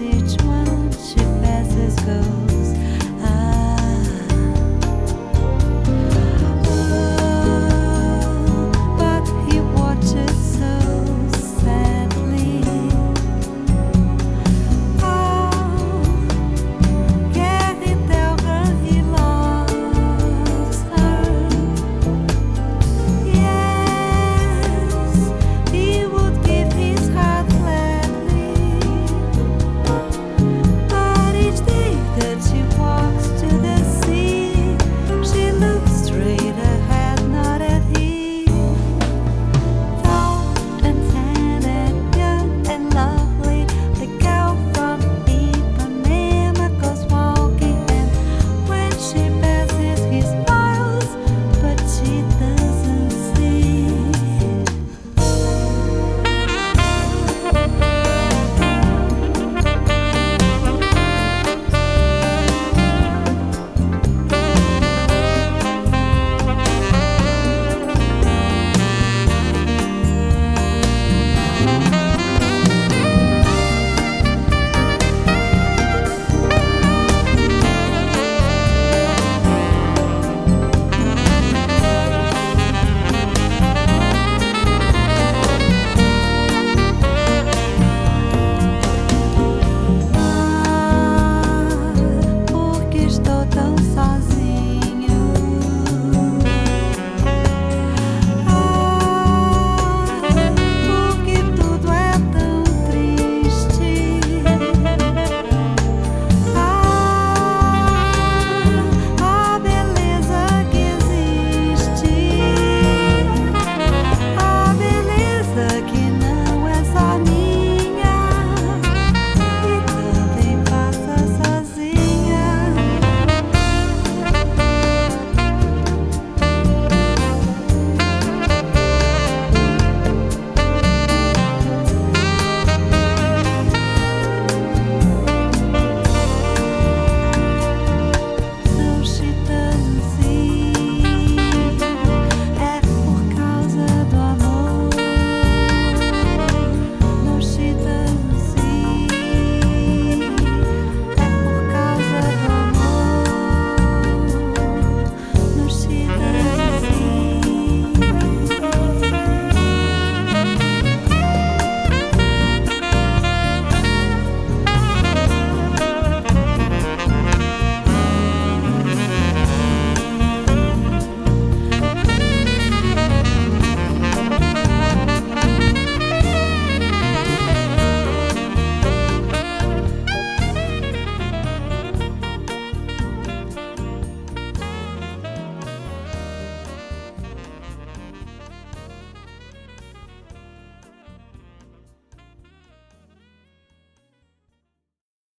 message